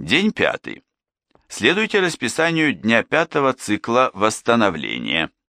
День пятый. Следуйте расписанию дня пятого цикла восстановления.